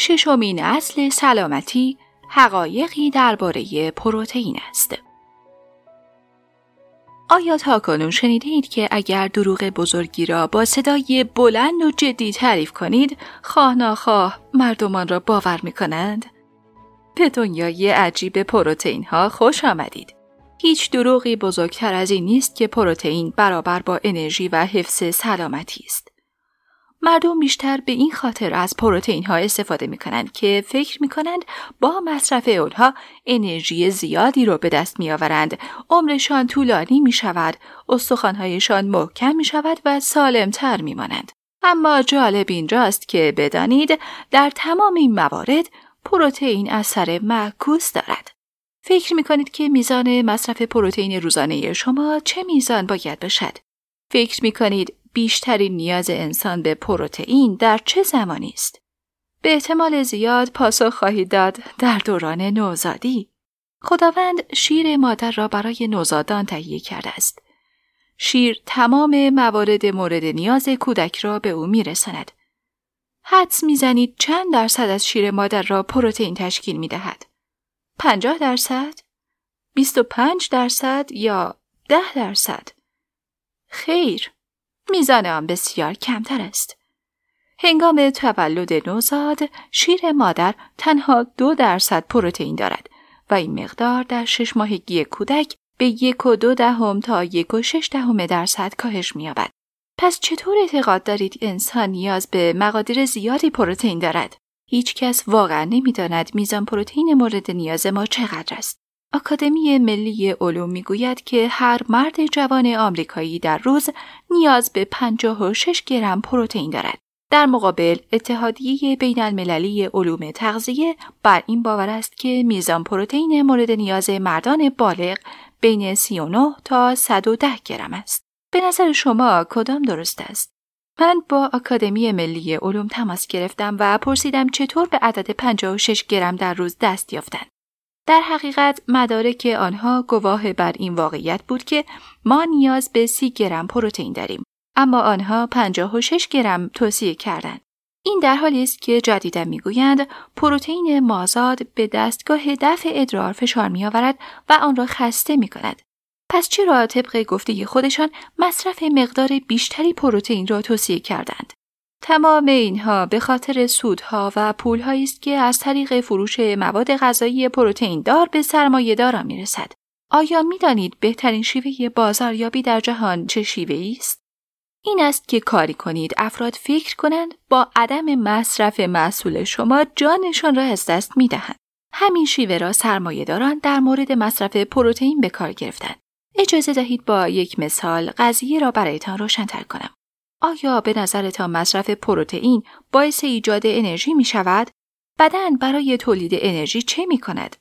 ششمین اصل سلامتی حقایقی درباره پروتئین است. آیا تا کنون شنیدید که اگر دروغ بزرگی را با صدای بلند و جدی تعریف کنید خواه ناخواه مردمان را باور می کنند؟ به دنیای عجیب پروتئین ها خوش آمدید. هیچ دروغی بزرگتر از این نیست که پروتئین برابر با انرژی و حفظ سلامتی است. مردم بیشتر به این خاطر از پروتئین ها استفاده می کنند که فکر می کنند با مصرف اونها انرژی زیادی رو به دست می آورند، عمرشان طولانی می شود، استخوانهایشان محکم می شود و سالمتر می مانند. اما جالب اینجاست که بدانید در تمام این موارد پروتئین اثر معکوس دارد. فکر می کنید که میزان مصرف پروتئین روزانه شما چه میزان باید باشد؟ فکر می کنید بیشترین نیاز انسان به پروتئین در چه زمانی است؟ به احتمال زیاد پاسخ خواهید داد در دوران نوزادی. خداوند شیر مادر را برای نوزادان تهیه کرده است. شیر تمام موارد مورد نیاز کودک را به او میرساند. حدس می‌زنید چند درصد از شیر مادر را پروتئین تشکیل می دهد؟ 50 درصد؟ 25 درصد یا 10 درصد؟ خیر، میزان آن بسیار کمتر است. هنگام تولد نوزاد شیر مادر تنها دو درصد پروتئین دارد و این مقدار در شش ماهگی کودک به یک و دو دهم تا یک و شش دهم درصد کاهش می‌یابد. پس چطور اعتقاد دارید انسان نیاز به مقادیر زیادی پروتئین دارد؟ هیچ کس واقعا نمی‌داند میزان پروتئین مورد نیاز ما چقدر است. آکادمی ملی علوم می‌گوید که هر مرد جوان آمریکایی در روز نیاز به 56 گرم پروتئین دارد. در مقابل اتحادیه بین المللی علوم تغذیه بر این باور است که میزان پروتئین مورد نیاز مردان بالغ بین 39 تا 110 گرم است. به نظر شما کدام درست است؟ من با آکادمی ملی علوم تماس گرفتم و پرسیدم چطور به عدد 56 گرم در روز دست یافتند. در حقیقت مدارک آنها گواه بر این واقعیت بود که ما نیاز به 30 گرم پروتئین داریم اما آنها 56 گرم توصیه کردند. این در حالی است که جدیدا می‌گویند پروتئین مازاد به دستگاه دفع ادرار فشار میآورد و آن را خسته می کند. پس چرا طبق گفته خودشان مصرف مقدار بیشتری پروتئین را توصیه کردند؟ تمام اینها به خاطر سودها و پولهایی است که از طریق فروش مواد غذایی پروتئین دار به سرمایه دارا می رسد. آیا می دانید بهترین شیوه بازاریابی در جهان چه شیوه است؟ این است که کاری کنید افراد فکر کنند با عدم مصرف محصول شما جانشان را از دست می دهند. همین شیوه را سرمایه داران در مورد مصرف پروتئین به کار گرفتند. اجازه دهید با یک مثال قضیه را برایتان روشنتر کنم. آیا به نظرتان مصرف پروتئین باعث ایجاد انرژی می شود؟ بدن برای تولید انرژی چه می کند؟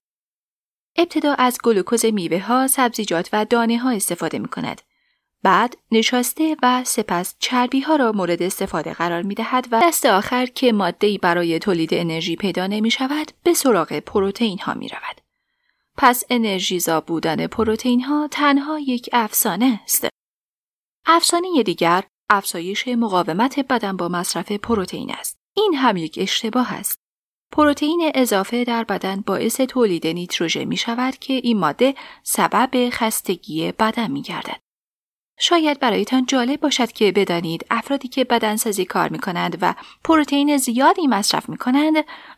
ابتدا از گلوکوز میوه ها، سبزیجات و دانه ها استفاده می کند. بعد نشاسته و سپس چربی ها را مورد استفاده قرار می دهد و دست آخر که ماده برای تولید انرژی پیدا نمی شود به سراغ پروتئین ها می رود. پس انرژیزا بودن پروتئین ها تنها یک افسانه است. افسانه دیگر افزایش مقاومت بدن با مصرف پروتئین است. این هم یک اشتباه است. پروتئین اضافه در بدن باعث تولید نیتروژن می شود که این ماده سبب خستگی بدن می گردد. شاید برایتان جالب باشد که بدانید افرادی که بدنسازی کار می کنند و پروتئین زیادی مصرف می کنند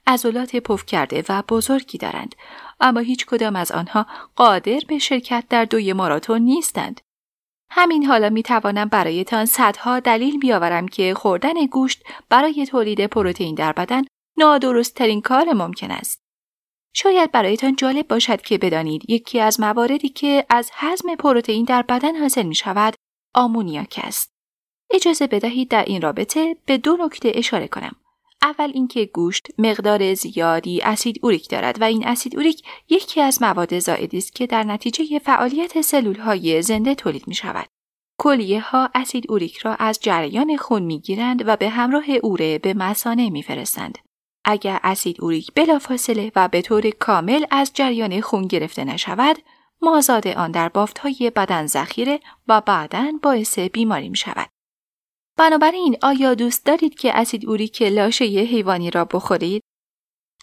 عضلات پف کرده و بزرگی دارند اما هیچ کدام از آنها قادر به شرکت در دوی ماراتون نیستند. همین حالا می توانم برایتان صدها دلیل بیاورم که خوردن گوشت برای تولید پروتئین در بدن نادرست ترین کار ممکن است. شاید برایتان جالب باشد که بدانید یکی از مواردی که از حزم پروتئین در بدن حاصل می شود آمونیاک است. اجازه بدهید در این رابطه به دو نکته اشاره کنم. اول اینکه گوشت مقدار زیادی اسید اوریک دارد و این اسید اوریک یکی از مواد زائدی است که در نتیجه فعالیت سلول های زنده تولید می شود. کلیه ها اسید اوریک را از جریان خون می گیرند و به همراه اوره به مسانه می فرستند. اگر اسید اوریک بلافاصله و به طور کامل از جریان خون گرفته نشود، مازاد آن در بافت های بدن ذخیره و بعدا باعث بیماری می شود. بنابراین آیا دوست دارید که اسید اوریک لاشه حیوانی را بخورید؟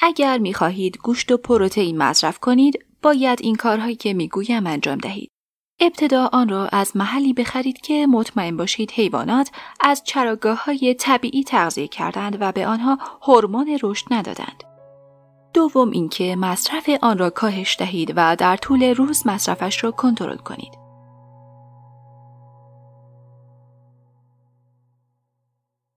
اگر می خواهید گوشت و پروتئین مصرف کنید باید این کارهایی که می‌گویم انجام دهید. ابتدا آن را از محلی بخرید که مطمئن باشید حیوانات از چراگاه های طبیعی تغذیه کردند و به آنها هورمون رشد ندادند. دوم اینکه مصرف آن را کاهش دهید و در طول روز مصرفش را کنترل کنید.